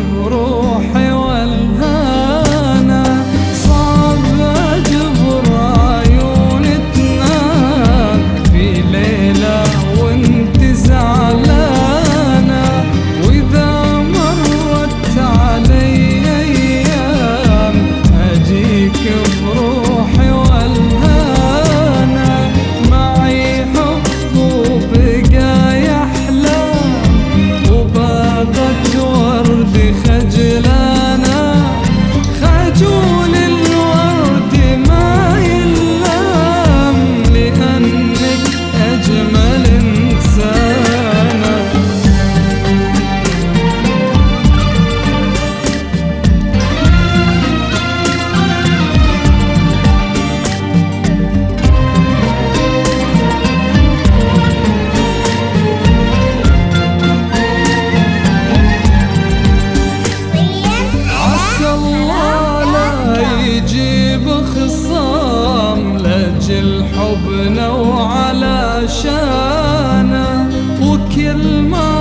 lloró. الحب نو على شانه وكل ما